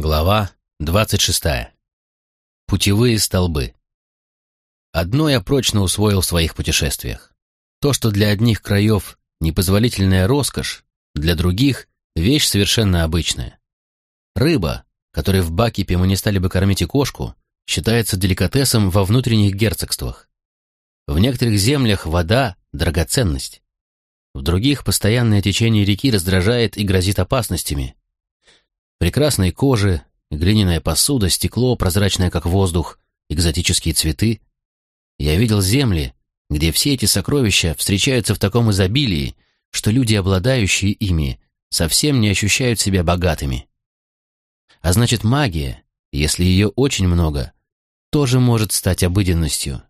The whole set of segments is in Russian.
Глава 26. Путевые столбы. Одно я прочно усвоил в своих путешествиях. То, что для одних краев непозволительная роскошь, для других — вещь совершенно обычная. Рыба, которой в Бакипе мы не стали бы кормить и кошку, считается деликатесом во внутренних герцогствах. В некоторых землях вода — драгоценность. В других постоянное течение реки раздражает и грозит опасностями, Прекрасные кожи, глиняная посуда, стекло, прозрачное как воздух, экзотические цветы. Я видел земли, где все эти сокровища встречаются в таком изобилии, что люди, обладающие ими, совсем не ощущают себя богатыми. А значит, магия, если ее очень много, тоже может стать обыденностью.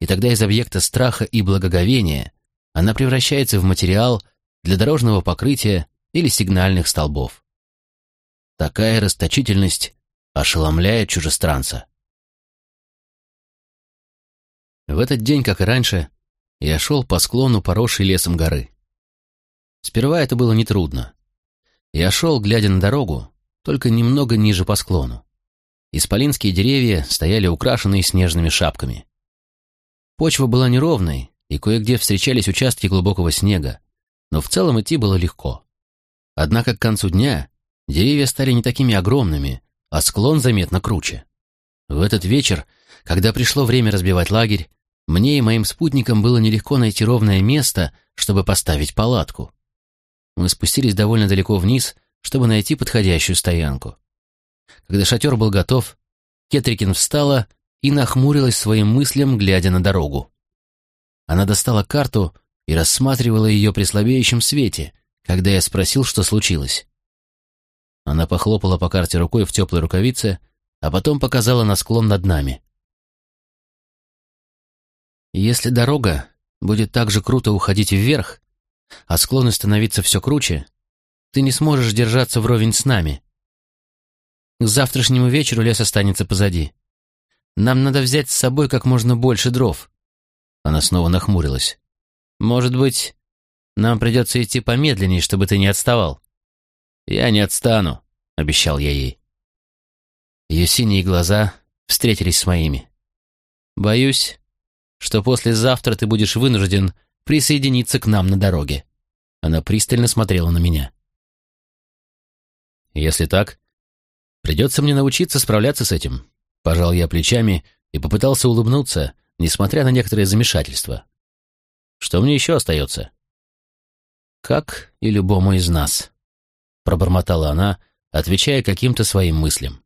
И тогда из объекта страха и благоговения она превращается в материал для дорожного покрытия или сигнальных столбов. Такая расточительность ошеломляет чужестранца. В этот день, как и раньше, я шел по склону, поросшей лесом горы. Сперва это было нетрудно. Я шел, глядя на дорогу, только немного ниже по склону. Исполинские деревья стояли украшенные снежными шапками. Почва была неровной, и кое-где встречались участки глубокого снега, но в целом идти было легко. Однако к концу дня Деревья стали не такими огромными, а склон заметно круче. В этот вечер, когда пришло время разбивать лагерь, мне и моим спутникам было нелегко найти ровное место, чтобы поставить палатку. Мы спустились довольно далеко вниз, чтобы найти подходящую стоянку. Когда шатер был готов, Кетрикин встала и нахмурилась своим мыслям, глядя на дорогу. Она достала карту и рассматривала ее при слабеющем свете, когда я спросил, что случилось. Она похлопала по карте рукой в теплой рукавице, а потом показала на склон над нами. «Если дорога будет так же круто уходить вверх, а склоны становиться все круче, ты не сможешь держаться вровень с нами. К завтрашнему вечеру лес останется позади. Нам надо взять с собой как можно больше дров». Она снова нахмурилась. «Может быть, нам придется идти помедленнее, чтобы ты не отставал?» «Я не отстану», — обещал я ей. Ее синие глаза встретились с моими. «Боюсь, что послезавтра ты будешь вынужден присоединиться к нам на дороге». Она пристально смотрела на меня. «Если так, придется мне научиться справляться с этим», — пожал я плечами и попытался улыбнуться, несмотря на некоторое замешательство. «Что мне еще остается?» «Как и любому из нас», пробормотала она, отвечая каким-то своим мыслям.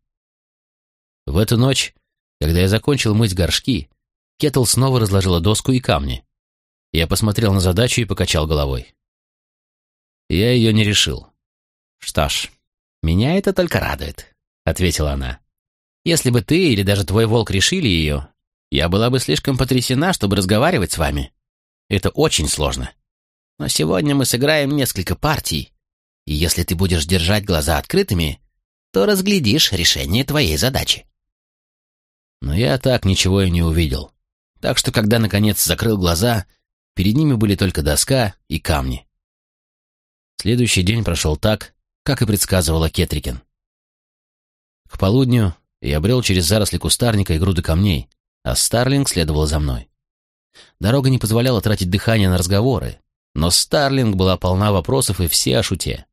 В эту ночь, когда я закончил мыть горшки, Кетл снова разложила доску и камни. Я посмотрел на задачу и покачал головой. Я ее не решил. «Что ж, меня это только радует», — ответила она. «Если бы ты или даже твой волк решили ее, я была бы слишком потрясена, чтобы разговаривать с вами. Это очень сложно. Но сегодня мы сыграем несколько партий, и если ты будешь держать глаза открытыми, то разглядишь решение твоей задачи. Но я так ничего и не увидел. Так что, когда, наконец, закрыл глаза, перед ними были только доска и камни. Следующий день прошел так, как и предсказывала Кетрикин. К полудню я брел через заросли кустарника и груды камней, а Старлинг следовал за мной. Дорога не позволяла тратить дыхание на разговоры, но Старлинг была полна вопросов и все о шуте.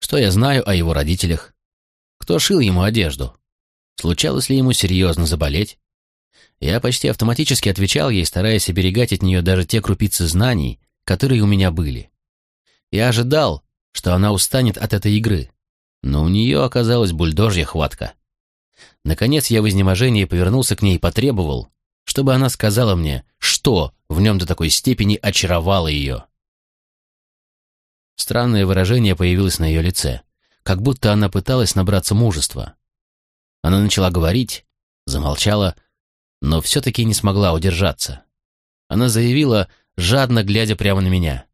Что я знаю о его родителях? Кто шил ему одежду? Случалось ли ему серьезно заболеть? Я почти автоматически отвечал ей, стараясь оберегать от нее даже те крупицы знаний, которые у меня были. Я ожидал, что она устанет от этой игры, но у нее оказалась бульдожья хватка. Наконец я в изнеможении повернулся к ней и потребовал, чтобы она сказала мне, что в нем до такой степени очаровало ее. Странное выражение появилось на ее лице, как будто она пыталась набраться мужества. Она начала говорить, замолчала, но все-таки не смогла удержаться. Она заявила, жадно глядя прямо на меня.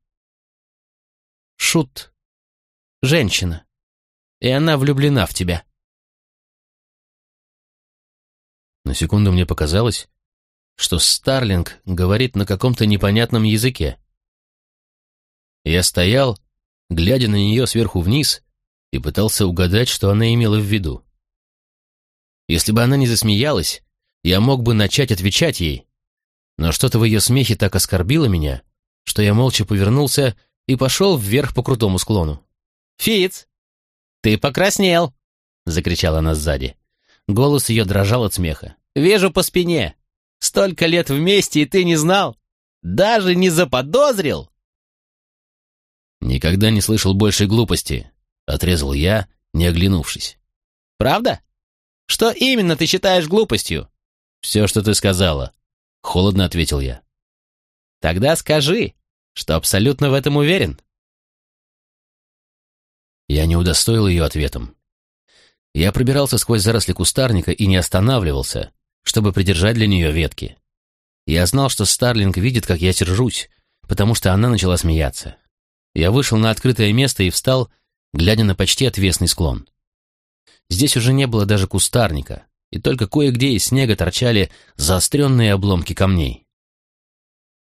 «Шут. Женщина. И она влюблена в тебя». На секунду мне показалось, что Старлинг говорит на каком-то непонятном языке. Я стоял глядя на нее сверху вниз, и пытался угадать, что она имела в виду. Если бы она не засмеялась, я мог бы начать отвечать ей. Но что-то в ее смехе так оскорбило меня, что я молча повернулся и пошел вверх по крутому склону. «Фиц, ты покраснел!» — закричала она сзади. Голос ее дрожал от смеха. «Вижу по спине! Столько лет вместе, и ты не знал! Даже не заподозрил!» «Никогда не слышал большей глупости», — отрезал я, не оглянувшись. «Правда? Что именно ты считаешь глупостью?» «Все, что ты сказала», — холодно ответил я. «Тогда скажи, что абсолютно в этом уверен». Я не удостоил ее ответом. Я пробирался сквозь заросли кустарника и не останавливался, чтобы придержать для нее ветки. Я знал, что Старлинг видит, как я сержусь, потому что она начала смеяться. Я вышел на открытое место и встал, глядя на почти отвесный склон. Здесь уже не было даже кустарника, и только кое-где из снега торчали заостренные обломки камней.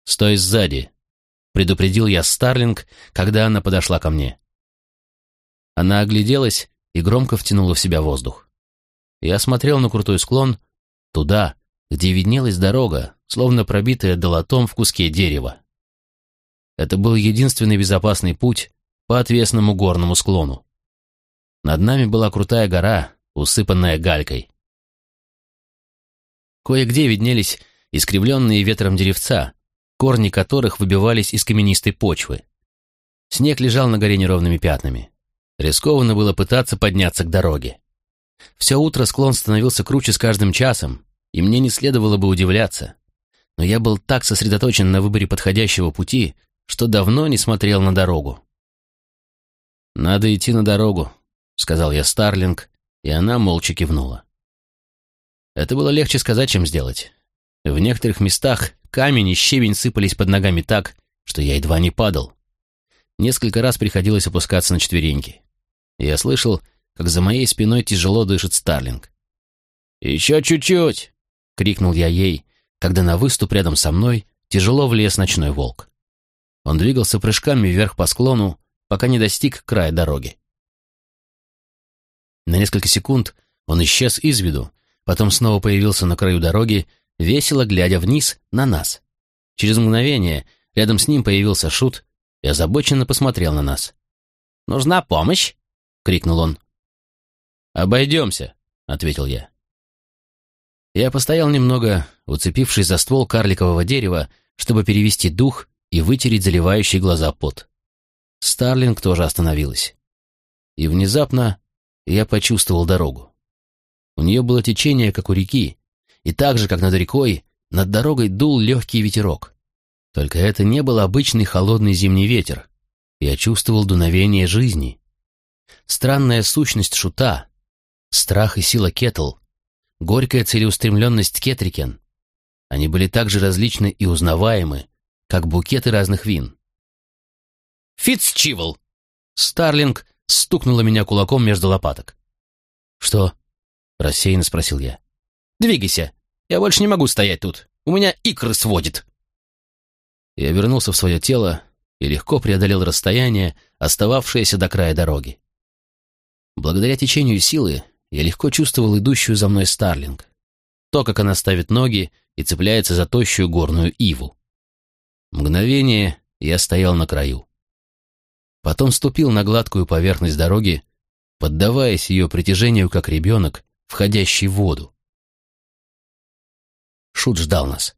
«Стой сзади», — предупредил я Старлинг, когда она подошла ко мне. Она огляделась и громко втянула в себя воздух. Я смотрел на крутой склон, туда, где виднелась дорога, словно пробитая долотом в куске дерева. Это был единственный безопасный путь по отвесному горному склону. Над нами была крутая гора, усыпанная галькой. Кое-где виднелись искривленные ветром деревца, корни которых выбивались из каменистой почвы. Снег лежал на горе неровными пятнами. Рискованно было пытаться подняться к дороге. Все утро склон становился круче с каждым часом, и мне не следовало бы удивляться. Но я был так сосредоточен на выборе подходящего пути, что давно не смотрел на дорогу. «Надо идти на дорогу», — сказал я Старлинг, и она молча кивнула. Это было легче сказать, чем сделать. В некоторых местах камень и щебень сыпались под ногами так, что я едва не падал. Несколько раз приходилось опускаться на четвереньки. Я слышал, как за моей спиной тяжело дышит Старлинг. «Еще чуть-чуть!» — крикнул я ей, когда на выступ рядом со мной тяжело влез ночной волк. Он двигался прыжками вверх по склону, пока не достиг края дороги. На несколько секунд он исчез из виду, потом снова появился на краю дороги, весело глядя вниз на нас. Через мгновение рядом с ним появился Шут и озабоченно посмотрел на нас. «Нужна помощь?» — крикнул он. «Обойдемся», — ответил я. Я постоял немного, уцепившись за ствол карликового дерева, чтобы перевести дух и вытереть заливающий глаза пот. Старлинг тоже остановилась. И внезапно я почувствовал дорогу. У нее было течение, как у реки, и так же, как над рекой, над дорогой дул легкий ветерок. Только это не был обычный холодный зимний ветер. Я чувствовал дуновение жизни. Странная сущность шута, страх и сила Кетл, горькая целеустремленность Кетрикен. Они были так же различны и узнаваемы, как букеты разных вин. «Фитцчивл!» Старлинг стукнула меня кулаком между лопаток. «Что?» — рассеянно спросил я. «Двигайся! Я больше не могу стоять тут. У меня икры сводит!» Я вернулся в свое тело и легко преодолел расстояние, остававшееся до края дороги. Благодаря течению силы я легко чувствовал идущую за мной Старлинг. То, как она ставит ноги и цепляется за тощую горную иву. Мгновение я стоял на краю. Потом ступил на гладкую поверхность дороги, поддаваясь ее притяжению, как ребенок, входящий в воду. Шут ждал нас.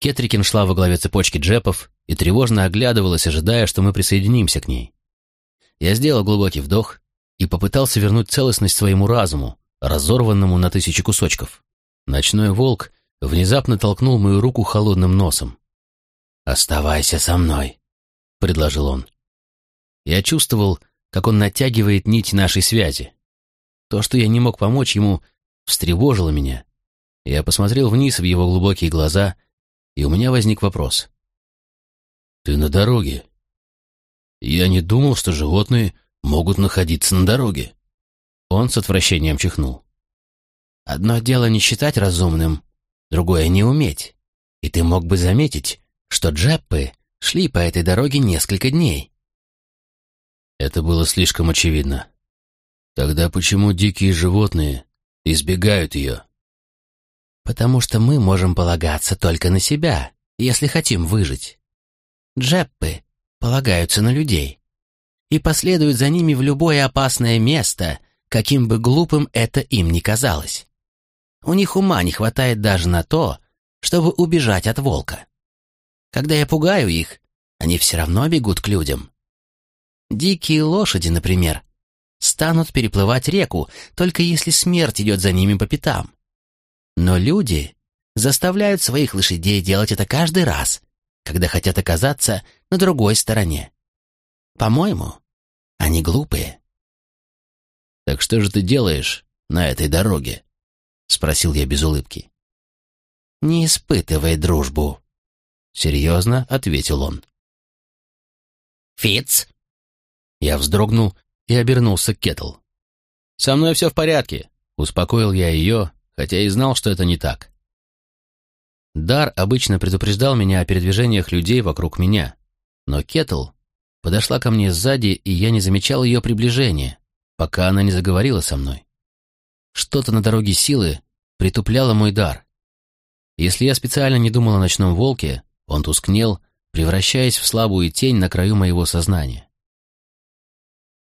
Кетрикин шла во главе цепочки джепов и тревожно оглядывалась, ожидая, что мы присоединимся к ней. Я сделал глубокий вдох и попытался вернуть целостность своему разуму, разорванному на тысячи кусочков. Ночной волк внезапно толкнул мою руку холодным носом. «Оставайся со мной», — предложил он. Я чувствовал, как он натягивает нить нашей связи. То, что я не мог помочь ему, встревожило меня. Я посмотрел вниз в его глубокие глаза, и у меня возник вопрос. «Ты на дороге?» Я не думал, что животные могут находиться на дороге. Он с отвращением чихнул. Одно дело не считать разумным, другое не уметь. И ты мог бы заметить, что джеппы шли по этой дороге несколько дней. Это было слишком очевидно. Тогда почему дикие животные избегают ее? Потому что мы можем полагаться только на себя, если хотим выжить. Джеппы полагаются на людей и последуют за ними в любое опасное место, каким бы глупым это им ни казалось. У них ума не хватает даже на то, чтобы убежать от волка. Когда я пугаю их, они все равно бегут к людям. Дикие лошади, например, станут переплывать реку, только если смерть идет за ними по пятам. Но люди заставляют своих лошадей делать это каждый раз, когда хотят оказаться на другой стороне. По-моему, они глупые. «Так что же ты делаешь на этой дороге?» — спросил я без улыбки. «Не испытывай дружбу», — серьезно ответил он. «Фиц!» Я вздрогнул и обернулся к Кетл. «Со мной все в порядке», — успокоил я ее, хотя и знал, что это не так. Дар обычно предупреждал меня о передвижениях людей вокруг меня, но Кетл подошла ко мне сзади, и я не замечал ее приближения, пока она не заговорила со мной. Что-то на дороге силы притупляло мой дар. Если я специально не думал о ночном волке, он тускнел, превращаясь в слабую тень на краю моего сознания.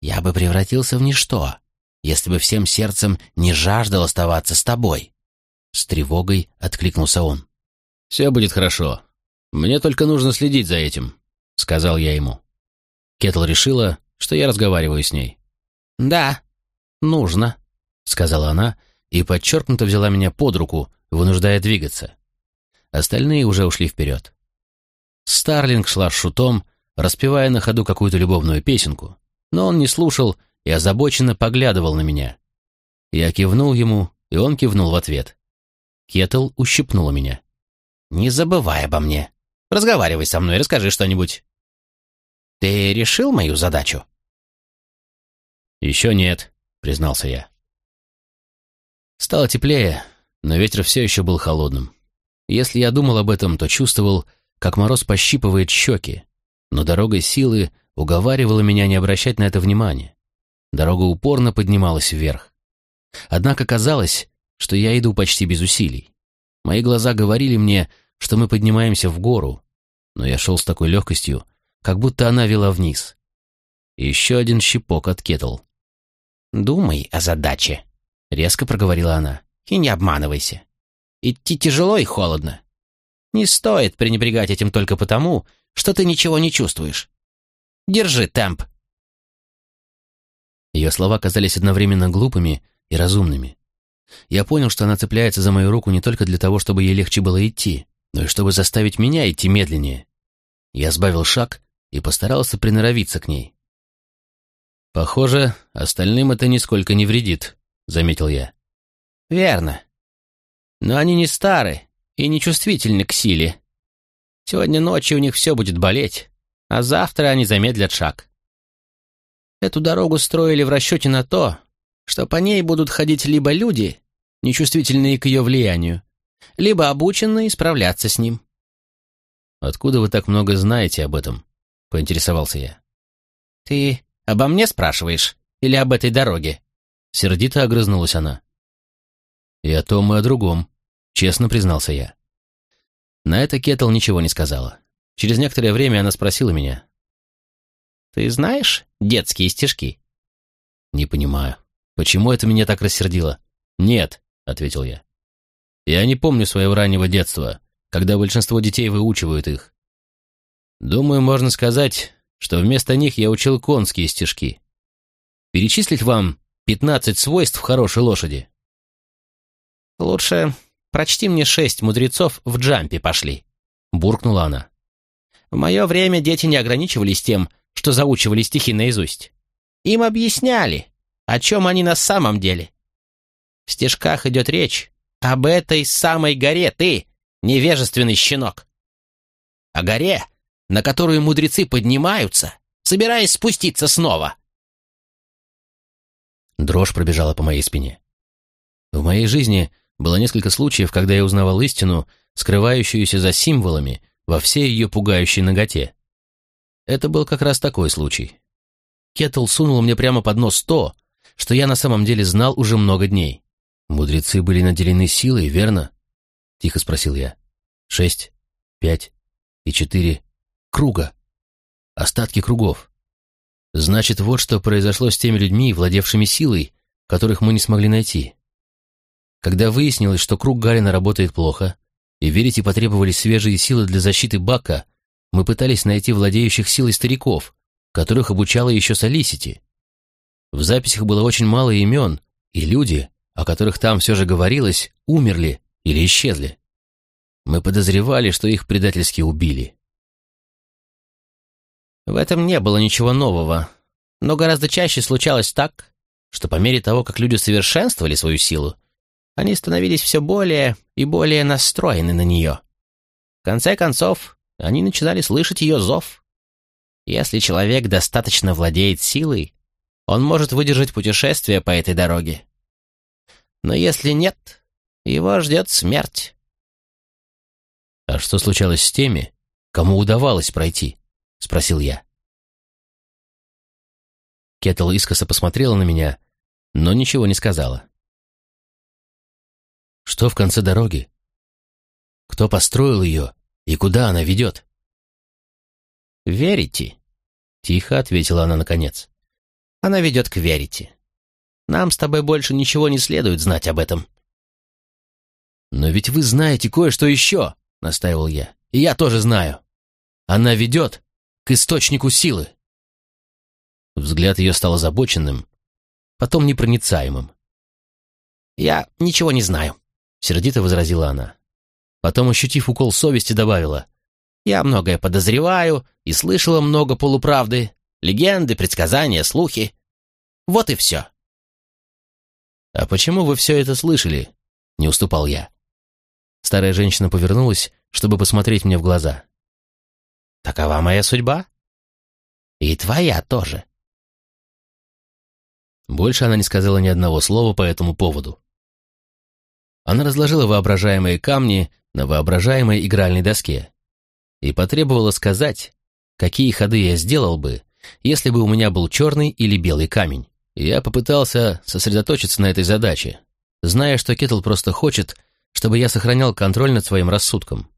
«Я бы превратился в ничто, если бы всем сердцем не жаждал оставаться с тобой», — с тревогой откликнулся он. «Все будет хорошо. Мне только нужно следить за этим», — сказал я ему. Кетл решила, что я разговариваю с ней. «Да, нужно», — сказала она и подчеркнуто взяла меня под руку, вынуждая двигаться. Остальные уже ушли вперед. Старлинг шла с шутом, распевая на ходу какую-то любовную песенку, но он не слушал и озабоченно поглядывал на меня. Я кивнул ему, и он кивнул в ответ. Кетл ущипнула меня. «Не забывай обо мне. Разговаривай со мной, расскажи что-нибудь». «Ты решил мою задачу?» «Еще нет», — признался я. Стало теплее, но ветер все еще был холодным. Если я думал об этом, то чувствовал, как мороз пощипывает щеки, но дорога силы уговаривала меня не обращать на это внимания. Дорога упорно поднималась вверх. Однако казалось, что я иду почти без усилий. Мои глаза говорили мне, что мы поднимаемся в гору, но я шел с такой легкостью, как будто она вела вниз. еще один щипок от кетл. «Думай о задаче», — резко проговорила она, — «и не обманывайся. Идти тяжело и холодно. Не стоит пренебрегать этим только потому, что ты ничего не чувствуешь. Держи темп. Ее слова казались одновременно глупыми и разумными. Я понял, что она цепляется за мою руку не только для того, чтобы ей легче было идти, но и чтобы заставить меня идти медленнее. Я сбавил шаг и постарался приноровиться к ней. «Похоже, остальным это нисколько не вредит», — заметил я. «Верно. Но они не стары и не чувствительны к силе. Сегодня ночью у них все будет болеть, а завтра они замедлят шаг. Эту дорогу строили в расчете на то, что по ней будут ходить либо люди, нечувствительные к ее влиянию, либо обученные справляться с ним. «Откуда вы так много знаете об этом?» — поинтересовался я. «Ты обо мне спрашиваешь или об этой дороге?» Сердито огрызнулась она. «И о том, и о другом», — честно признался я. На это Кетл ничего не сказала. Через некоторое время она спросила меня. «Ты знаешь детские стишки?» «Не понимаю. Почему это меня так рассердило?» «Нет», — ответил я. «Я не помню своего раннего детства, когда большинство детей выучивают их. Думаю, можно сказать, что вместо них я учил конские стишки. Перечислить вам пятнадцать свойств хорошей лошади?» «Лучше прочти мне шесть мудрецов в джампе пошли», — буркнула она. В мое время дети не ограничивались тем, что заучивали стихи наизусть. Им объясняли, о чем они на самом деле. В стишках идет речь об этой самой горе, ты, невежественный щенок. О горе, на которую мудрецы поднимаются, собираясь спуститься снова. Дрожь пробежала по моей спине. В моей жизни было несколько случаев, когда я узнавал истину, скрывающуюся за символами, во всей ее пугающей ноготе. Это был как раз такой случай. Кеттл сунул мне прямо под нос то, что я на самом деле знал уже много дней. Мудрецы были наделены силой, верно? Тихо спросил я. Шесть, пять и четыре круга. Остатки кругов. Значит, вот что произошло с теми людьми, владевшими силой, которых мы не смогли найти. Когда выяснилось, что круг Галина работает плохо, и верите потребовались свежие силы для защиты Бака, мы пытались найти владеющих силой стариков, которых обучала еще Солисити. В записях было очень мало имен, и люди, о которых там все же говорилось, умерли или исчезли. Мы подозревали, что их предательски убили. В этом не было ничего нового, но гораздо чаще случалось так, что по мере того, как люди совершенствовали свою силу, они становились все более и более настроены на нее. В конце концов, они начинали слышать ее зов. Если человек достаточно владеет силой, он может выдержать путешествие по этой дороге. Но если нет, его ждет смерть. «А что случалось с теми, кому удавалось пройти?» — спросил я. Кетл искоса посмотрела на меня, но ничего не сказала. «Что в конце дороги? Кто построил ее и куда она ведет?» «Верите?» — тихо ответила она наконец. «Она ведет к верите. Нам с тобой больше ничего не следует знать об этом». «Но ведь вы знаете кое-что еще!» — настаивал я. «И я тоже знаю. Она ведет к источнику силы». Взгляд ее стал озабоченным, потом непроницаемым. «Я ничего не знаю», — сердито возразила она. Потом, ощутив укол совести, добавила. «Я многое подозреваю и слышала много полуправды, легенды, предсказания, слухи. Вот и все». «А почему вы все это слышали?» — не уступал я. Старая женщина повернулась, чтобы посмотреть мне в глаза. «Такова моя судьба. И твоя тоже». Больше она не сказала ни одного слова по этому поводу. Она разложила воображаемые камни на воображаемой игральной доске и потребовала сказать, какие ходы я сделал бы, если бы у меня был черный или белый камень. Я попытался сосредоточиться на этой задаче, зная, что Кетл просто хочет, чтобы я сохранял контроль над своим рассудком.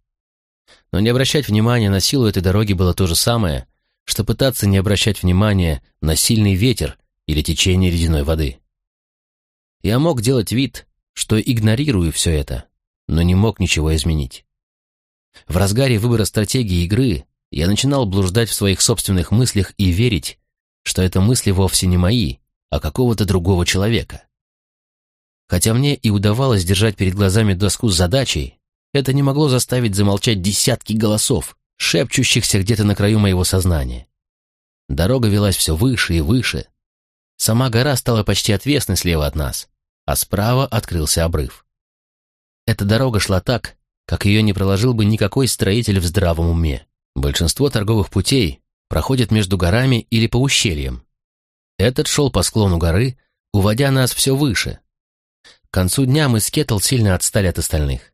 Но не обращать внимания на силу этой дороги было то же самое, что пытаться не обращать внимания на сильный ветер или течение ледяной воды. Я мог делать вид, что игнорирую все это, но не мог ничего изменить. В разгаре выбора стратегии игры я начинал блуждать в своих собственных мыслях и верить, что это мысли вовсе не мои, а какого-то другого человека. Хотя мне и удавалось держать перед глазами доску с задачей, это не могло заставить замолчать десятки голосов, шепчущихся где-то на краю моего сознания. Дорога велась все выше и выше. Сама гора стала почти отвесной слева от нас, а справа открылся обрыв. Эта дорога шла так, как ее не проложил бы никакой строитель в здравом уме. Большинство торговых путей проходят между горами или по ущельям. Этот шел по склону горы, уводя нас все выше, к концу дня мы с Кетл сильно отстали от остальных.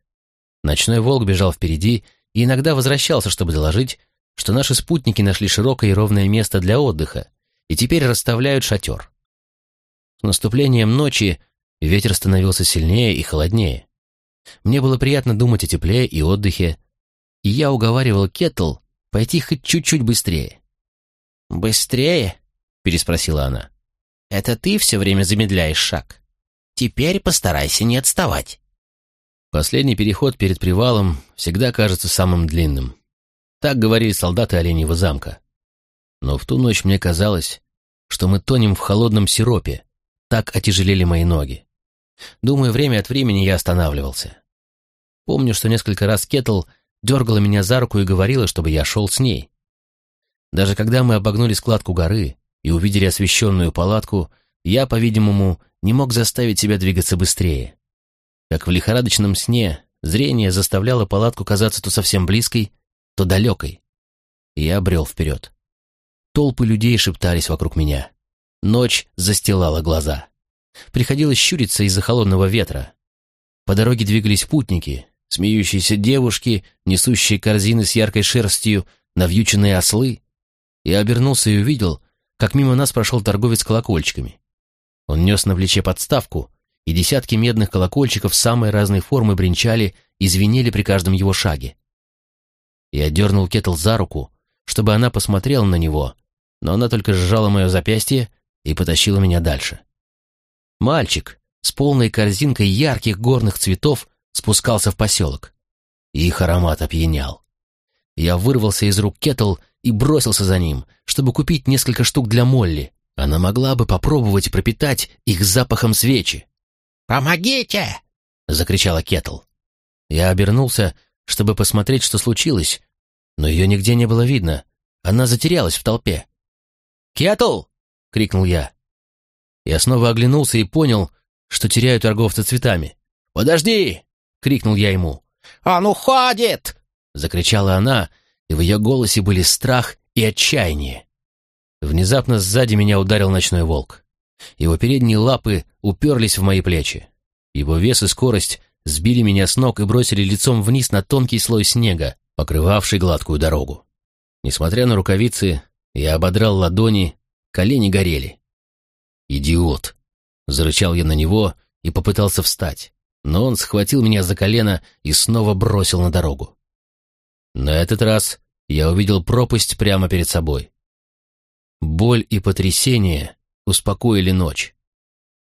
Ночной волк бежал впереди и иногда возвращался, чтобы доложить, что наши спутники нашли широкое и ровное место для отдыха и теперь расставляют шатер. С наступлением ночи ветер становился сильнее и холоднее. Мне было приятно думать о тепле и отдыхе, и я уговаривал Кетл пойти хоть чуть-чуть быстрее. «Быстрее?» — переспросила она. «Это ты все время замедляешь шаг?» Теперь постарайся не отставать. Последний переход перед привалом всегда кажется самым длинным. Так говорили солдаты Оленьего замка. Но в ту ночь мне казалось, что мы тонем в холодном сиропе. Так отяжелели мои ноги. Думаю, время от времени я останавливался. Помню, что несколько раз Кетл дергала меня за руку и говорила, чтобы я шел с ней. Даже когда мы обогнули складку горы и увидели освещенную палатку, я, по-видимому, не мог заставить себя двигаться быстрее. Как в лихорадочном сне, зрение заставляло палатку казаться то совсем близкой, то далекой. Я брел вперед. Толпы людей шептались вокруг меня. Ночь застилала глаза. Приходилось щуриться из-за холодного ветра. По дороге двигались путники, смеющиеся девушки, несущие корзины с яркой шерстью, навьюченные ослы. Я обернулся и увидел, как мимо нас прошел торговец колокольчиками. Он нес на плече подставку, и десятки медных колокольчиков самой разной формы бренчали и звенели при каждом его шаге. Я дернул Кетл за руку, чтобы она посмотрела на него, но она только сжала мое запястье и потащила меня дальше. Мальчик с полной корзинкой ярких горных цветов спускался в поселок. Их аромат опьянял. Я вырвался из рук Кетл и бросился за ним, чтобы купить несколько штук для Молли. Она могла бы попробовать пропитать их запахом свечи. «Помогите!» — закричала Кетл. Я обернулся, чтобы посмотреть, что случилось, но ее нигде не было видно. Она затерялась в толпе. «Кетл!» — крикнул я. Я снова оглянулся и понял, что теряю торговца цветами. «Подожди!» — крикнул я ему. «Он уходит!» — закричала она, и в ее голосе были страх и отчаяние. Внезапно сзади меня ударил ночной волк. Его передние лапы уперлись в мои плечи. Его вес и скорость сбили меня с ног и бросили лицом вниз на тонкий слой снега, покрывавший гладкую дорогу. Несмотря на рукавицы, я ободрал ладони, колени горели. «Идиот!» — зарычал я на него и попытался встать, но он схватил меня за колено и снова бросил на дорогу. На этот раз я увидел пропасть прямо перед собой. Боль и потрясение успокоили ночь.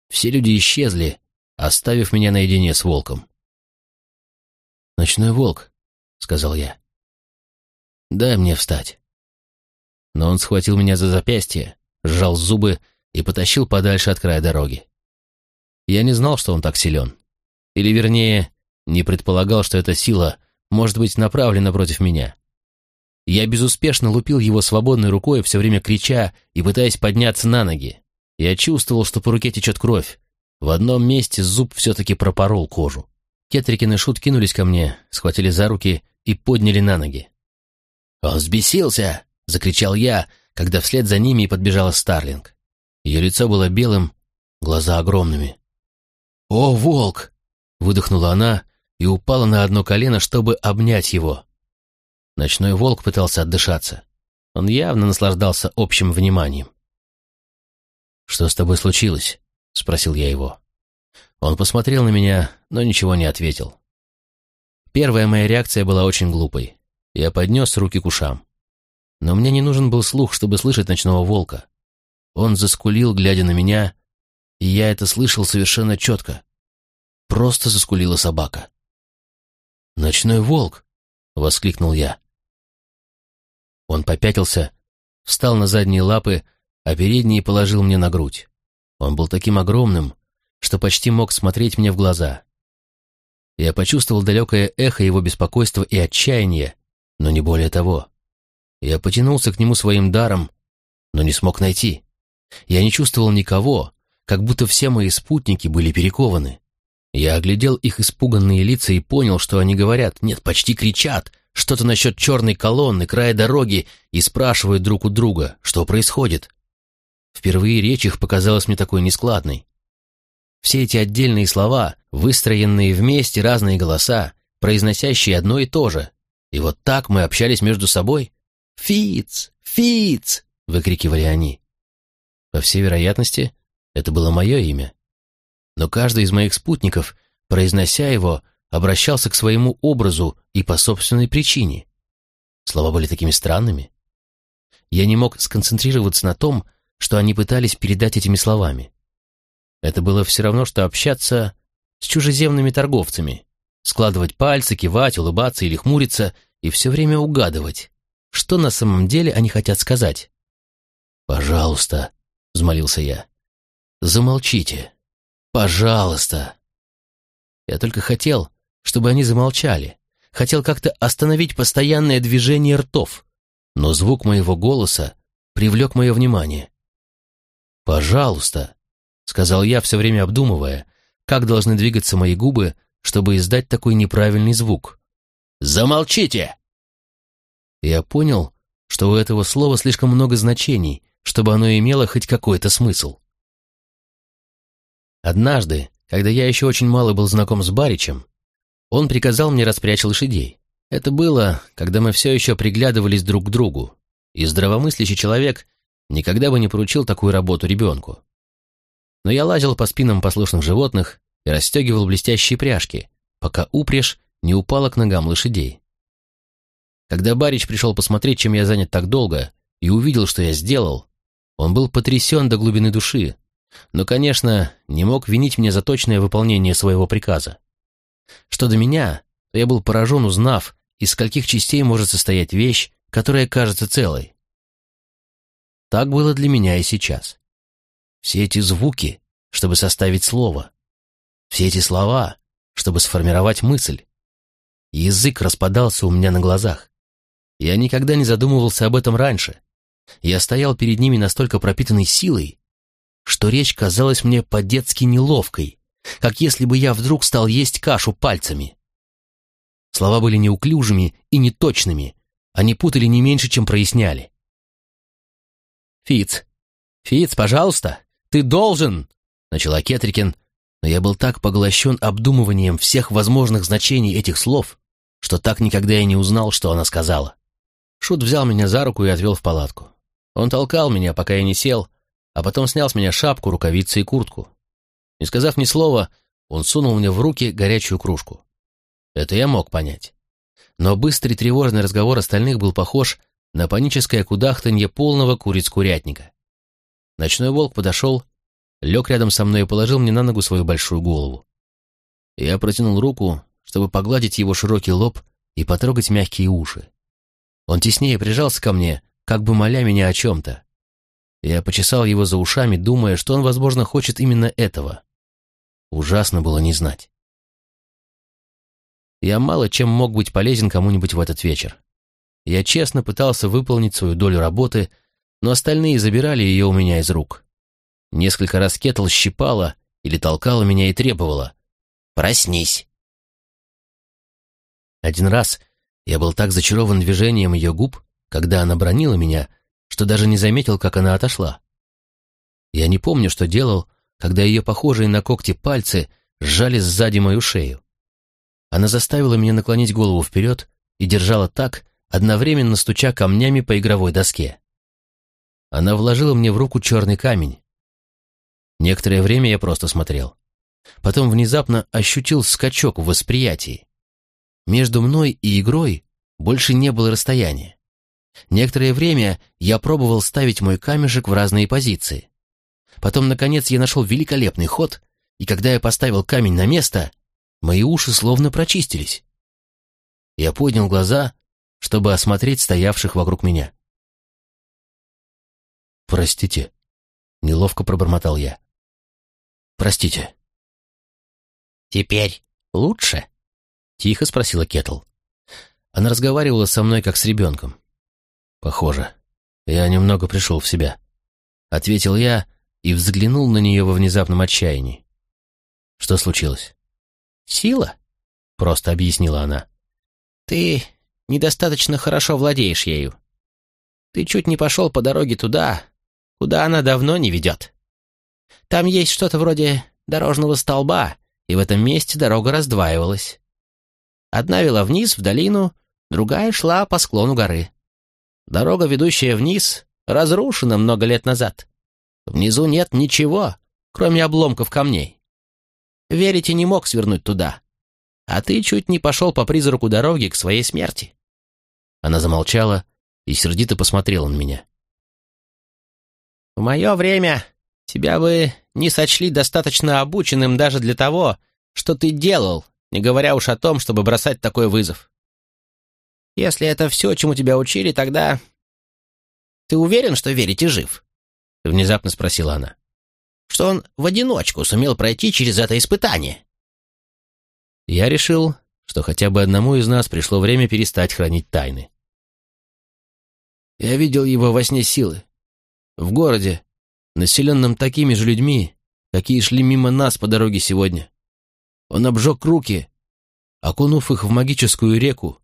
Все люди исчезли, оставив меня наедине с волком. «Ночной волк», — сказал я. «Дай мне встать». Но он схватил меня за запястье, сжал зубы и потащил подальше от края дороги. Я не знал, что он так силен. Или, вернее, не предполагал, что эта сила может быть направлена против меня. Я безуспешно лупил его свободной рукой, все время крича и пытаясь подняться на ноги. Я чувствовал, что по руке течет кровь. В одном месте зуб все-таки пропорол кожу. Кетрикин и Шут кинулись ко мне, схватили за руки и подняли на ноги. «Он взбесился!» — закричал я, когда вслед за ними и подбежала Старлинг. Ее лицо было белым, глаза огромными. «О, волк!» — выдохнула она и упала на одно колено, чтобы обнять его. Ночной волк пытался отдышаться. Он явно наслаждался общим вниманием. «Что с тобой случилось?» — спросил я его. Он посмотрел на меня, но ничего не ответил. Первая моя реакция была очень глупой. Я поднес руки к ушам. Но мне не нужен был слух, чтобы слышать ночного волка. Он заскулил, глядя на меня, и я это слышал совершенно четко. Просто заскулила собака. «Ночной волк!» — воскликнул я. Он попятился, встал на задние лапы, а передние положил мне на грудь. Он был таким огромным, что почти мог смотреть мне в глаза. Я почувствовал далекое эхо его беспокойства и отчаяния, но не более того. Я потянулся к нему своим даром, но не смог найти. Я не чувствовал никого, как будто все мои спутники были перекованы. Я оглядел их испуганные лица и понял, что они говорят, нет, почти кричат, что-то насчет черной колонны, края дороги, и спрашивают друг у друга, что происходит. Впервые речь их показалась мне такой нескладной. Все эти отдельные слова, выстроенные вместе разные голоса, произносящие одно и то же. И вот так мы общались между собой. «Фиц! Фиц!» — выкрикивали они. По всей вероятности, это было мое имя. Но каждый из моих спутников, произнося его, обращался к своему образу и по собственной причине. Слова были такими странными. Я не мог сконцентрироваться на том, что они пытались передать этими словами. Это было все равно, что общаться с чужеземными торговцами, складывать пальцы, кивать, улыбаться или хмуриться и все время угадывать, что на самом деле они хотят сказать. «Пожалуйста», — взмолился я, — «замолчите, пожалуйста». Я только хотел, чтобы они замолчали, хотел как-то остановить постоянное движение ртов, но звук моего голоса привлек мое внимание. «Пожалуйста», — сказал я, все время обдумывая, как должны двигаться мои губы, чтобы издать такой неправильный звук. «Замолчите!» Я понял, что у этого слова слишком много значений, чтобы оно имело хоть какой-то смысл. Однажды, когда я еще очень мало был знаком с Баричем, он приказал мне распрячь лошадей. Это было, когда мы все еще приглядывались друг к другу, и здравомыслящий человек никогда бы не поручил такую работу ребенку. но я лазил по спинам послушных животных и расстегивал блестящие пряжки, пока упряжь не упала к ногам лошадей. Когда Барич пришел посмотреть, чем я занят так долго, и увидел, что я сделал, он был потрясен до глубины души, но, конечно, не мог винить меня за точное выполнение своего приказа. Что до меня, то я был поражен, узнав, из скольких частей может состоять вещь, которая кажется целой. Так было для меня и сейчас. Все эти звуки, чтобы составить слово. Все эти слова, чтобы сформировать мысль. Язык распадался у меня на глазах. Я никогда не задумывался об этом раньше. Я стоял перед ними настолько пропитанной силой, что речь казалась мне по-детски неловкой, как если бы я вдруг стал есть кашу пальцами. Слова были неуклюжими и неточными, они путали не меньше, чем проясняли. «Фиц, Фиц, пожалуйста, ты должен!» — начала Кетрикин, но я был так поглощен обдумыванием всех возможных значений этих слов, что так никогда и не узнал, что она сказала. Шут взял меня за руку и отвел в палатку. Он толкал меня, пока я не сел, а потом снял с меня шапку, рукавицы и куртку. Не сказав ни слова, он сунул мне в руки горячую кружку. Это я мог понять. Но быстрый тревожный разговор остальных был похож на паническое кудахтанье полного куриц-курятника. Ночной волк подошел, лег рядом со мной и положил мне на ногу свою большую голову. Я протянул руку, чтобы погладить его широкий лоб и потрогать мягкие уши. Он теснее прижался ко мне, как бы моля меня о чем-то. Я почесал его за ушами, думая, что он, возможно, хочет именно этого. Ужасно было не знать. Я мало чем мог быть полезен кому-нибудь в этот вечер. Я честно пытался выполнить свою долю работы, но остальные забирали ее у меня из рук. Несколько раз Кетл щипала или толкала меня и требовала «Проснись!». Один раз я был так зачарован движением ее губ, когда она бронила меня, что даже не заметил, как она отошла. Я не помню, что делал, когда ее похожие на когти пальцы сжали сзади мою шею. Она заставила меня наклонить голову вперед и держала так, одновременно стуча камнями по игровой доске. Она вложила мне в руку черный камень. Некоторое время я просто смотрел. Потом внезапно ощутил скачок в восприятии. Между мной и игрой больше не было расстояния. Некоторое время я пробовал ставить мой камешек в разные позиции. Потом, наконец, я нашел великолепный ход, и когда я поставил камень на место, мои уши словно прочистились. Я поднял глаза, чтобы осмотреть стоявших вокруг меня. «Простите», — неловко пробормотал я. «Простите». «Теперь лучше?» — тихо спросила Кетл. Она разговаривала со мной, как с ребенком. «Похоже. Я немного пришел в себя», — ответил я и взглянул на нее во внезапном отчаянии. «Что случилось?» «Сила?» — просто объяснила она. «Ты недостаточно хорошо владеешь ею. Ты чуть не пошел по дороге туда, куда она давно не ведет. Там есть что-то вроде дорожного столба, и в этом месте дорога раздваивалась. Одна вела вниз, в долину, другая шла по склону горы. Дорога, ведущая вниз, разрушена много лет назад. Внизу нет ничего, кроме обломков камней. Верите не мог свернуть туда. А ты чуть не пошел по призраку дороги к своей смерти. Она замолчала и сердито посмотрела на меня. В мое время тебя бы не сочли достаточно обученным даже для того, что ты делал, не говоря уж о том, чтобы бросать такой вызов. Если это все, чему тебя учили, тогда... Ты уверен, что верите жив?» Внезапно спросила она. «Что он в одиночку сумел пройти через это испытание?» Я решил, что хотя бы одному из нас пришло время перестать хранить тайны. Я видел его во сне силы. В городе, населенном такими же людьми, какие шли мимо нас по дороге сегодня. Он обжег руки, окунув их в магическую реку,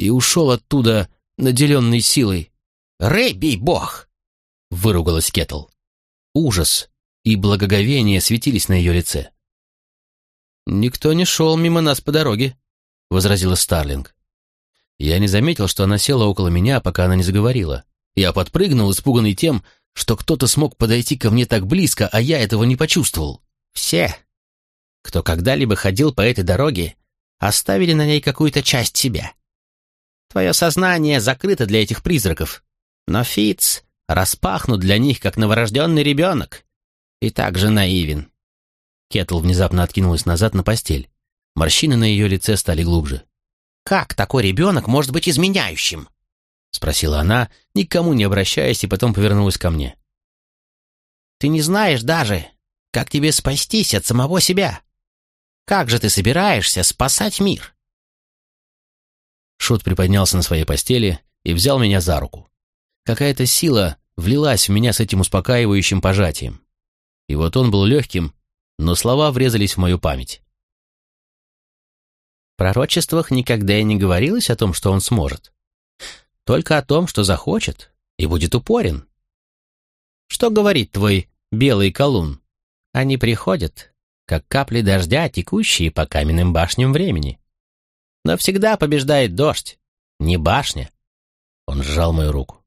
и ушел оттуда, наделенный силой. «Рэбби, бог!» — выругалась Кетл. Ужас и благоговение светились на ее лице. «Никто не шел мимо нас по дороге», — возразила Старлинг. Я не заметил, что она села около меня, пока она не заговорила. Я подпрыгнул, испуганный тем, что кто-то смог подойти ко мне так близко, а я этого не почувствовал. Все, кто когда-либо ходил по этой дороге, оставили на ней какую-то часть себя. Твое сознание закрыто для этих призраков, но Фиц распахнут для них, как новорожденный ребенок, и также наивен. Кетл внезапно откинулась назад на постель. Морщины на ее лице стали глубже. «Как такой ребенок может быть изменяющим?» — спросила она, никому не обращаясь, и потом повернулась ко мне. «Ты не знаешь даже, как тебе спастись от самого себя. Как же ты собираешься спасать мир?» Шут приподнялся на своей постели и взял меня за руку. Какая-то сила влилась в меня с этим успокаивающим пожатием. И вот он был легким, но слова врезались в мою память. В пророчествах никогда и не говорилось о том, что он сможет. Только о том, что захочет и будет упорен. Что говорит твой белый колун? Они приходят, как капли дождя, текущие по каменным башням времени. Но всегда побеждает дождь, не башня. Он сжал мою руку.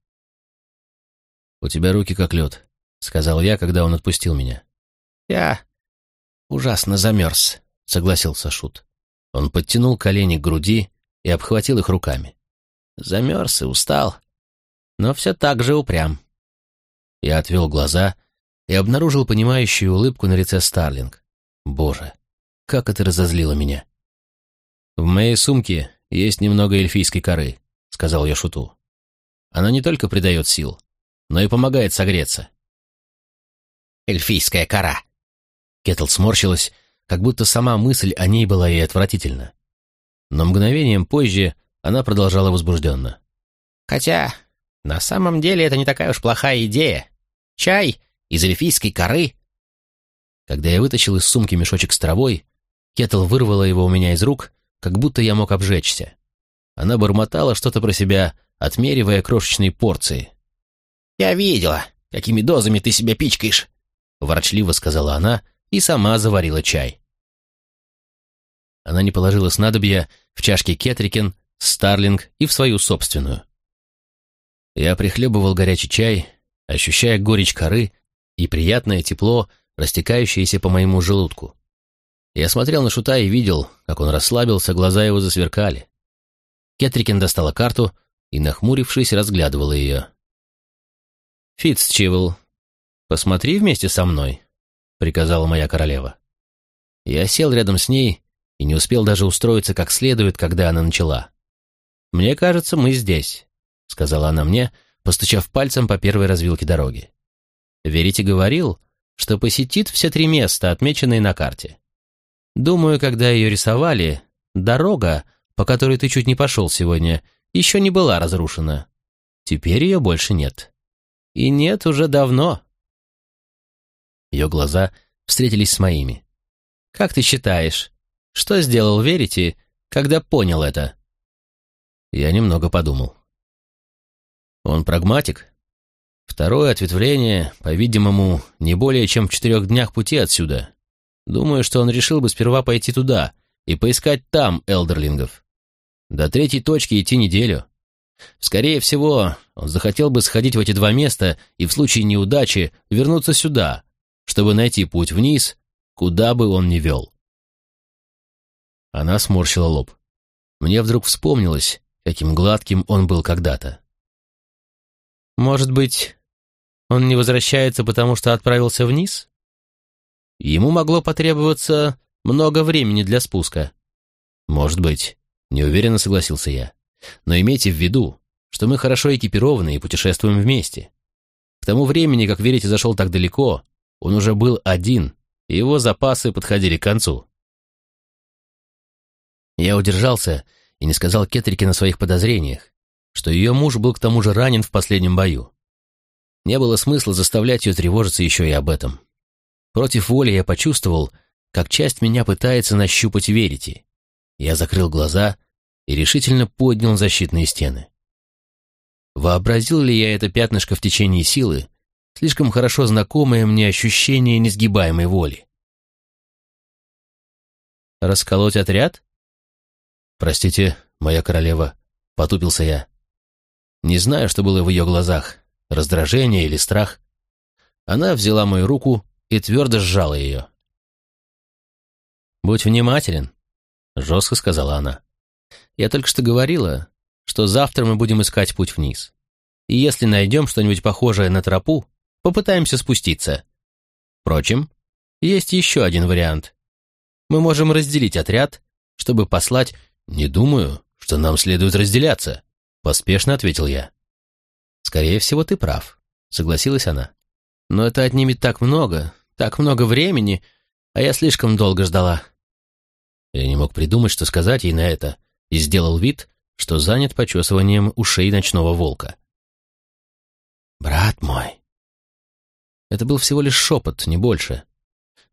«У тебя руки как лед», — сказал я, когда он отпустил меня. «Я ужасно замерз», — согласился Шут. Он подтянул колени к груди и обхватил их руками. Замерз и устал, но все так же упрям. Я отвел глаза и обнаружил понимающую улыбку на лице Старлинг. Боже, как это разозлило меня. «В моей сумке есть немного эльфийской коры», — сказал я Шуту. «Она не только придает сил, но и помогает согреться». «Эльфийская кора!» Кетл сморщилась, как будто сама мысль о ней была ей отвратительна. Но мгновением позже она продолжала возбужденно. «Хотя, на самом деле это не такая уж плохая идея. Чай из эльфийской коры». Когда я вытащил из сумки мешочек с травой, Кетл вырвала его у меня из рук, как будто я мог обжечься. Она бормотала что-то про себя, отмеривая крошечные порции. «Я видела, какими дозами ты себя пичкаешь», — ворчливо сказала она и сама заварила чай. Она не положила снадобья в чашке Кетрикен, Старлинг и в свою собственную. Я прихлебывал горячий чай, ощущая горечь коры и приятное тепло, растекающееся по моему желудку. Я смотрел на Шута и видел, как он расслабился, глаза его засверкали. Кетрикен достала карту и, нахмурившись, разглядывала ее. «Фитцчивл, посмотри вместе со мной», — приказала моя королева. Я сел рядом с ней и не успел даже устроиться как следует, когда она начала. «Мне кажется, мы здесь», — сказала она мне, постучав пальцем по первой развилке дороги. «Верите говорил, что посетит все три места, отмеченные на карте. Думаю, когда ее рисовали, дорога, по которой ты чуть не пошел сегодня, еще не была разрушена. Теперь ее больше нет. И нет уже давно. Ее глаза встретились с моими. Как ты считаешь, что сделал Верите, когда понял это? Я немного подумал. Он прагматик. Второе ответвление, по-видимому, не более чем в четырех днях пути отсюда. Думаю, что он решил бы сперва пойти туда и поискать там элдерлингов. До третьей точки идти неделю. Скорее всего, он захотел бы сходить в эти два места и в случае неудачи вернуться сюда, чтобы найти путь вниз, куда бы он ни вел. Она сморщила лоб. Мне вдруг вспомнилось, каким гладким он был когда-то. «Может быть, он не возвращается, потому что отправился вниз?» Ему могло потребоваться много времени для спуска. Может быть, неуверенно согласился я. Но имейте в виду, что мы хорошо экипированы и путешествуем вместе. К тому времени, как верите, зашел так далеко, он уже был один, и его запасы подходили к концу. Я удержался и не сказал Кетрике на своих подозрениях, что ее муж был к тому же ранен в последнем бою. Не было смысла заставлять ее тревожиться еще и об этом. Против воли я почувствовал, как часть меня пытается нащупать верите. Я закрыл глаза и решительно поднял защитные стены. Вообразил ли я это пятнышко в течение силы, слишком хорошо знакомое мне ощущение несгибаемой воли? «Расколоть отряд?» «Простите, моя королева», — потупился я. Не знаю, что было в ее глазах, раздражение или страх. Она взяла мою руку и твердо сжала ее. «Будь внимателен», — жестко сказала она. «Я только что говорила, что завтра мы будем искать путь вниз. И если найдем что-нибудь похожее на тропу, попытаемся спуститься. Впрочем, есть еще один вариант. Мы можем разделить отряд, чтобы послать... Не думаю, что нам следует разделяться, поспешно ответил я. Скорее всего, ты прав, согласилась она. Но это отнимет так много, так много времени, а я слишком долго ждала. Я не мог придумать, что сказать ей на это, и сделал вид, что занят почесыванием ушей ночного волка. «Брат мой!» Это был всего лишь шепот, не больше.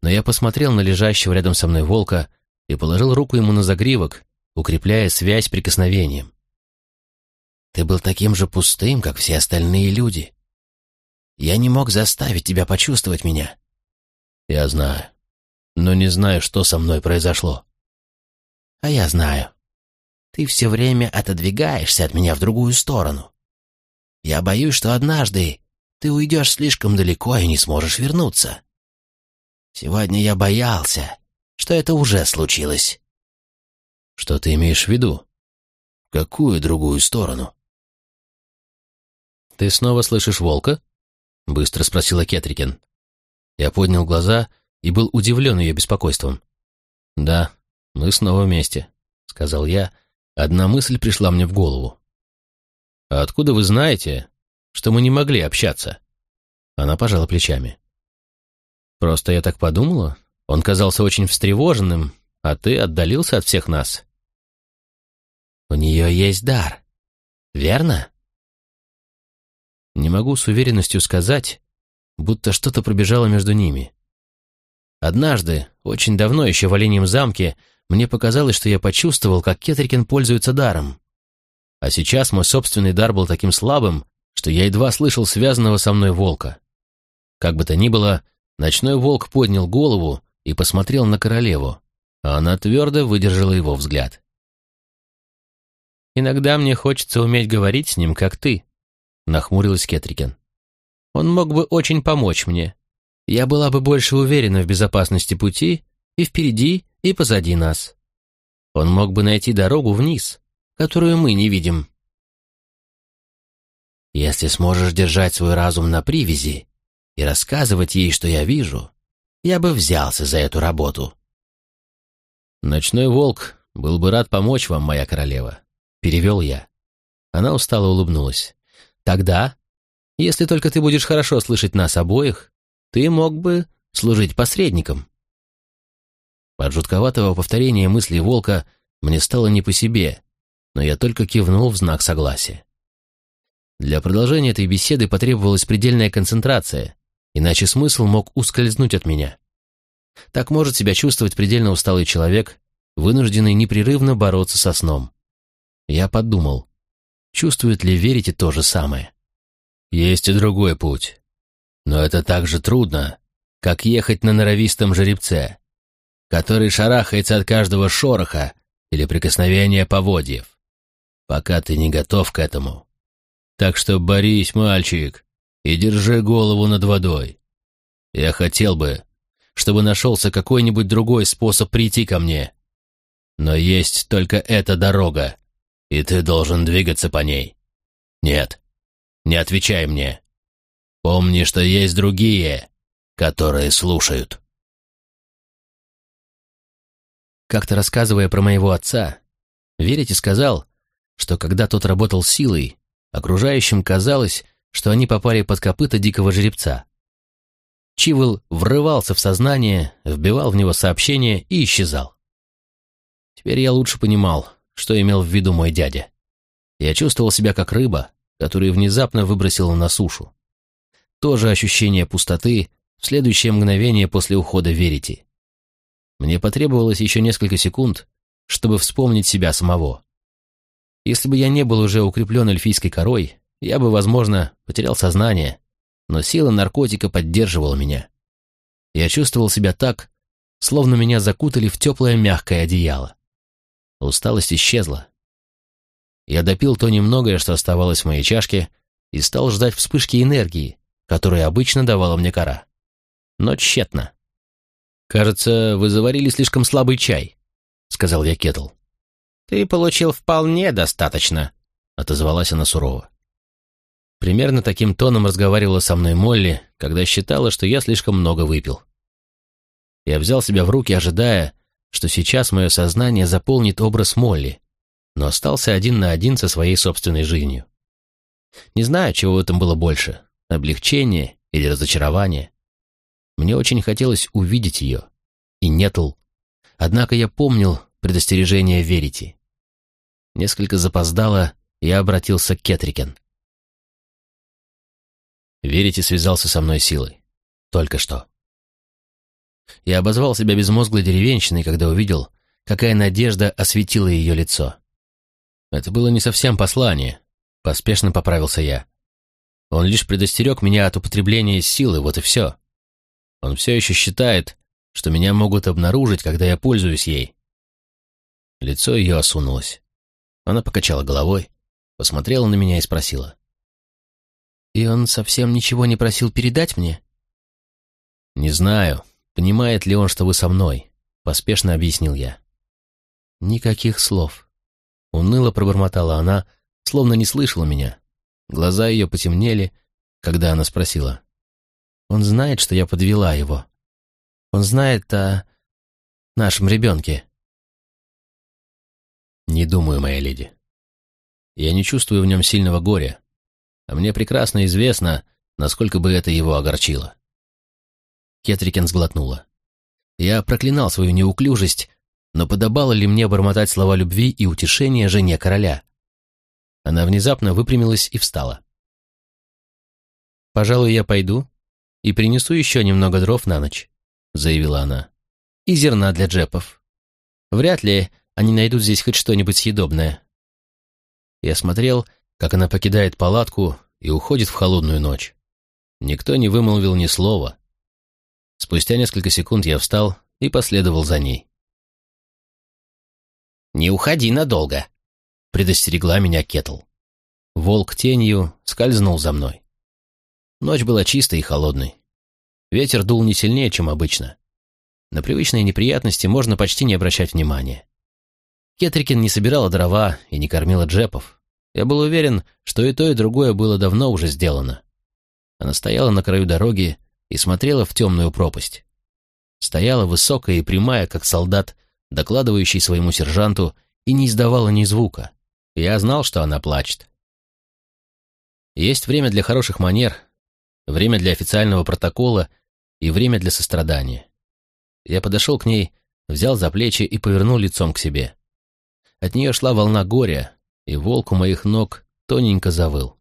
Но я посмотрел на лежащего рядом со мной волка и положил руку ему на загривок, укрепляя связь прикосновением. «Ты был таким же пустым, как все остальные люди. Я не мог заставить тебя почувствовать меня». «Я знаю, но не знаю, что со мной произошло». «А я знаю. Ты все время отодвигаешься от меня в другую сторону. Я боюсь, что однажды ты уйдешь слишком далеко и не сможешь вернуться. Сегодня я боялся, что это уже случилось. Что ты имеешь в виду? Какую другую сторону? Ты снова слышишь волка? Быстро спросила Кетрикен. Я поднял глаза и был удивлен ее беспокойством. Да, мы снова вместе, сказал я. Одна мысль пришла мне в голову. «А откуда вы знаете, что мы не могли общаться?» Она пожала плечами. «Просто я так подумала. Он казался очень встревоженным, а ты отдалился от всех нас». «У нее есть дар, верно?» Не могу с уверенностью сказать, будто что-то пробежало между ними. Однажды, очень давно еще в Оленьем замке, мне показалось, что я почувствовал, как Кетрикин пользуется даром. А сейчас мой собственный дар был таким слабым, что я едва слышал связанного со мной волка. Как бы то ни было, ночной волк поднял голову и посмотрел на королеву, а она твердо выдержала его взгляд. «Иногда мне хочется уметь говорить с ним, как ты», — нахмурилась Кетрикен. «Он мог бы очень помочь мне. Я была бы больше уверена в безопасности пути и впереди, и позади нас. Он мог бы найти дорогу вниз, которую мы не видим». «Если сможешь держать свой разум на привязи и рассказывать ей, что я вижу, я бы взялся за эту работу». «Ночной волк был бы рад помочь вам, моя королева», — перевел я. Она устало улыбнулась. «Тогда, если только ты будешь хорошо слышать нас обоих, ты мог бы служить посредником». От жутковатого повторения мысли волка мне стало не по себе, но я только кивнул в знак согласия. Для продолжения этой беседы потребовалась предельная концентрация, иначе смысл мог ускользнуть от меня. Так может себя чувствовать предельно усталый человек, вынужденный непрерывно бороться со сном. Я подумал, чувствует ли верите то же самое. Есть и другой путь. Но это так же трудно, как ехать на норовистом жеребце, который шарахается от каждого шороха или прикосновения поводьев, пока ты не готов к этому. Так что борись, мальчик, и держи голову над водой. Я хотел бы, чтобы нашелся какой-нибудь другой способ прийти ко мне. Но есть только эта дорога, и ты должен двигаться по ней. Нет, не отвечай мне. Помни, что есть другие, которые слушают. Как-то рассказывая про моего отца, Верите сказал, что когда тот работал силой, Окружающим казалось, что они попали под копыта дикого жеребца. Чивел врывался в сознание, вбивал в него сообщения и исчезал. Теперь я лучше понимал, что имел в виду мой дядя. Я чувствовал себя как рыба, которую внезапно выбросила на сушу. То же ощущение пустоты в следующее мгновение после ухода Верити. Мне потребовалось еще несколько секунд, чтобы вспомнить себя самого. Если бы я не был уже укреплен эльфийской корой, я бы, возможно, потерял сознание, но сила наркотика поддерживала меня. Я чувствовал себя так, словно меня закутали в теплое мягкое одеяло. Усталость исчезла. Я допил то немногое, что оставалось в моей чашке, и стал ждать вспышки энергии, которую обычно давала мне кора. Но тщетно. «Кажется, вы заварили слишком слабый чай», — сказал я Кетл. «Ты получил вполне достаточно», — отозвалась она сурово. Примерно таким тоном разговаривала со мной Молли, когда считала, что я слишком много выпил. Я взял себя в руки, ожидая, что сейчас мое сознание заполнит образ Молли, но остался один на один со своей собственной жизнью. Не знаю, чего в этом было больше — облегчение или разочарование. Мне очень хотелось увидеть ее, и нетл. Однако я помнил предостережение Верити. Несколько запоздало, я обратился к Кетрикен. Верите связался со мной силой. Только что. Я обозвал себя безмозглой деревенщиной, когда увидел, какая надежда осветила ее лицо. Это было не совсем послание, поспешно поправился я. Он лишь предостерег меня от употребления силы, вот и все. Он все еще считает, что меня могут обнаружить, когда я пользуюсь ей. Лицо ее осунулось. Она покачала головой, посмотрела на меня и спросила. «И он совсем ничего не просил передать мне?» «Не знаю, понимает ли он, что вы со мной», — поспешно объяснил я. «Никаких слов». Уныло пробормотала она, словно не слышала меня. Глаза ее потемнели, когда она спросила. «Он знает, что я подвела его. Он знает о нашем ребенке». «Не думаю, моя леди. Я не чувствую в нем сильного горя, а мне прекрасно известно, насколько бы это его огорчило. Кетрикен сглотнула. Я проклинал свою неуклюжесть, но подобало ли мне бормотать слова любви и утешения жене короля? Она внезапно выпрямилась и встала. «Пожалуй, я пойду и принесу еще немного дров на ночь», — заявила она. «И зерна для джепов. Вряд ли они найдут здесь хоть что-нибудь съедобное». Я смотрел, как она покидает палатку и уходит в холодную ночь. Никто не вымолвил ни слова. Спустя несколько секунд я встал и последовал за ней. «Не уходи надолго», — предостерегла меня Кетл. Волк тенью скользнул за мной. Ночь была чистой и холодной. Ветер дул не сильнее, чем обычно. На привычные неприятности можно почти не обращать внимания. Кетрикин не собирала дрова и не кормила джепов, я был уверен, что и то, и другое было давно уже сделано. Она стояла на краю дороги и смотрела в темную пропасть. Стояла высокая и прямая, как солдат, докладывающий своему сержанту, и не издавала ни звука. Я знал, что она плачет. Есть время для хороших манер, время для официального протокола и время для сострадания. Я подошел к ней, взял за плечи и повернул лицом к себе. От нее шла волна горя, и волк у моих ног тоненько завыл.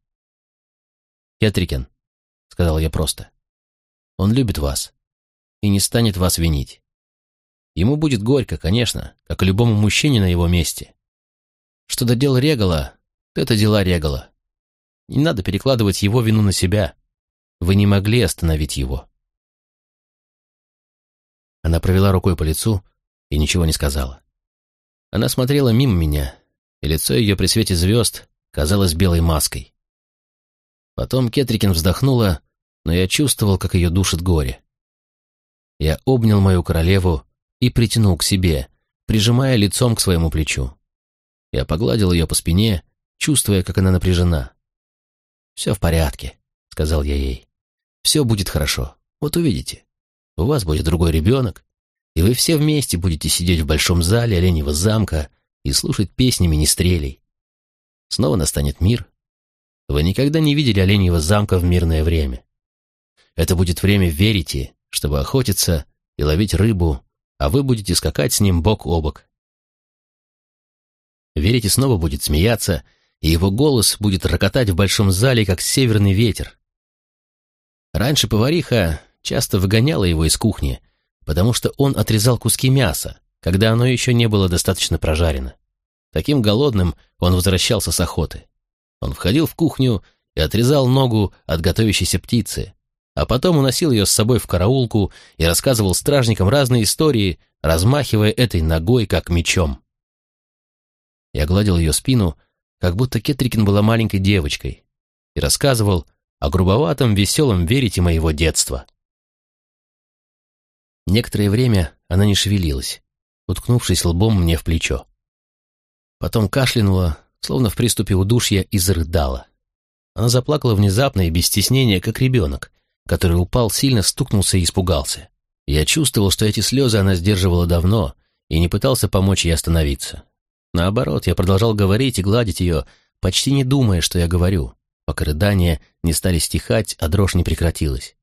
«Кетрикен», — сказал я просто, — «он любит вас и не станет вас винить. Ему будет горько, конечно, как и любому мужчине на его месте. Что до дел Регала, то это дела Регала. Не надо перекладывать его вину на себя. Вы не могли остановить его». Она провела рукой по лицу и ничего не сказала. Она смотрела мимо меня, и лицо ее при свете звезд казалось белой маской. Потом Кетрикин вздохнула, но я чувствовал, как ее душит горе. Я обнял мою королеву и притянул к себе, прижимая лицом к своему плечу. Я погладил ее по спине, чувствуя, как она напряжена. «Все в порядке», — сказал я ей. «Все будет хорошо. Вот увидите. У вас будет другой ребенок, и вы все вместе будете сидеть в большом зале Оленьего замка и слушать песни министрелей. Снова настанет мир. Вы никогда не видели оленьего замка в мирное время. Это будет время верите, чтобы охотиться и ловить рыбу, а вы будете скакать с ним бок о бок. Верите снова будет смеяться, и его голос будет рокотать в большом зале, как северный ветер. Раньше повариха часто выгоняла его из кухни, потому что он отрезал куски мяса, когда оно еще не было достаточно прожарено. Таким голодным он возвращался с охоты. Он входил в кухню и отрезал ногу от готовящейся птицы, а потом уносил ее с собой в караулку и рассказывал стражникам разные истории, размахивая этой ногой, как мечом. Я гладил ее спину, как будто Кетрикин была маленькой девочкой, и рассказывал, о грубоватом, веселом верите моего детства. Некоторое время она не шевелилась, уткнувшись лбом мне в плечо. Потом кашлянула, словно в приступе удушья, и зарыдала. Она заплакала внезапно и без стеснения, как ребенок, который упал, сильно стукнулся и испугался. Я чувствовал, что эти слезы она сдерживала давно, и не пытался помочь ей остановиться. Наоборот, я продолжал говорить и гладить ее, почти не думая, что я говорю, пока рыдания не стали стихать, а дрожь не прекратилась.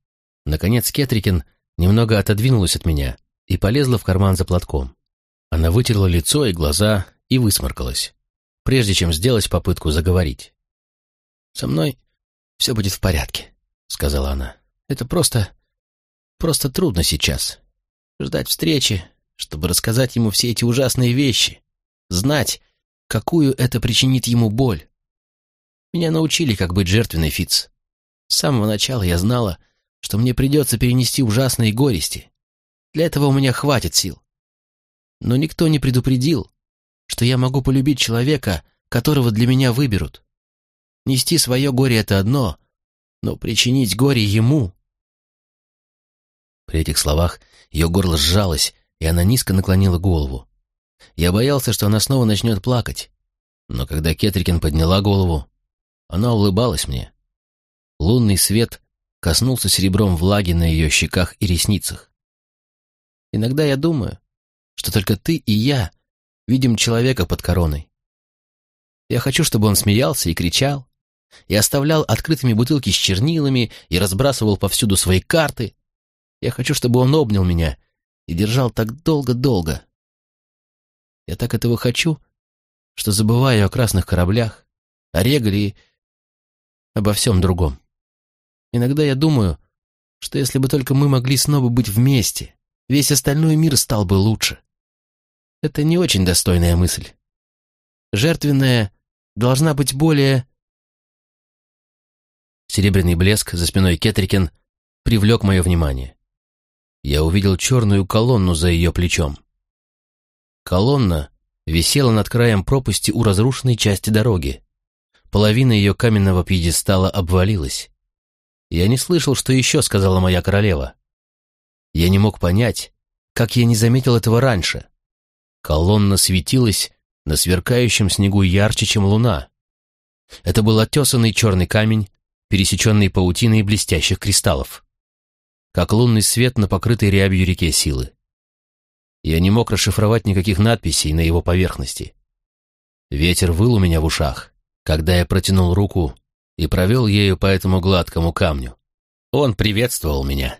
Наконец Кетрикин немного отодвинулась от меня и полезла в карман за платком. Она вытерла лицо и глаза и высморкалась, прежде чем сделать попытку заговорить. «Со мной все будет в порядке», — сказала она. «Это просто... просто трудно сейчас. Ждать встречи, чтобы рассказать ему все эти ужасные вещи, знать, какую это причинит ему боль. Меня научили, как быть жертвенной, Фиц. С самого начала я знала, что мне придется перенести ужасные горести. Для этого у меня хватит сил. Но никто не предупредил, что я могу полюбить человека, которого для меня выберут. Нести свое горе — это одно, но причинить горе ему... При этих словах ее горло сжалось, и она низко наклонила голову. Я боялся, что она снова начнет плакать. Но когда Кетрикин подняла голову, она улыбалась мне. Лунный свет коснулся серебром влаги на ее щеках и ресницах. Иногда я думаю, что только ты и я видим человека под короной. Я хочу, чтобы он смеялся и кричал, и оставлял открытыми бутылки с чернилами и разбрасывал повсюду свои карты. Я хочу, чтобы он обнял меня и держал так долго-долго. Я так этого хочу, что забываю о красных кораблях, о Регале и обо всем другом. Иногда я думаю, что если бы только мы могли снова быть вместе, весь остальной мир стал бы лучше. Это не очень достойная мысль. Жертвенная должна быть более... Серебряный блеск за спиной Кетрикен привлек мое внимание. Я увидел черную колонну за ее плечом. Колонна висела над краем пропасти у разрушенной части дороги. Половина ее каменного пьедестала обвалилась. Я не слышал, что еще сказала моя королева. Я не мог понять, как я не заметил этого раньше. Колонна светилась на сверкающем снегу ярче, чем луна. Это был отесанный черный камень, пересеченный паутиной блестящих кристаллов. Как лунный свет на покрытой рябью реке силы. Я не мог расшифровать никаких надписей на его поверхности. Ветер выл у меня в ушах, когда я протянул руку и провел ею по этому гладкому камню. Он приветствовал меня.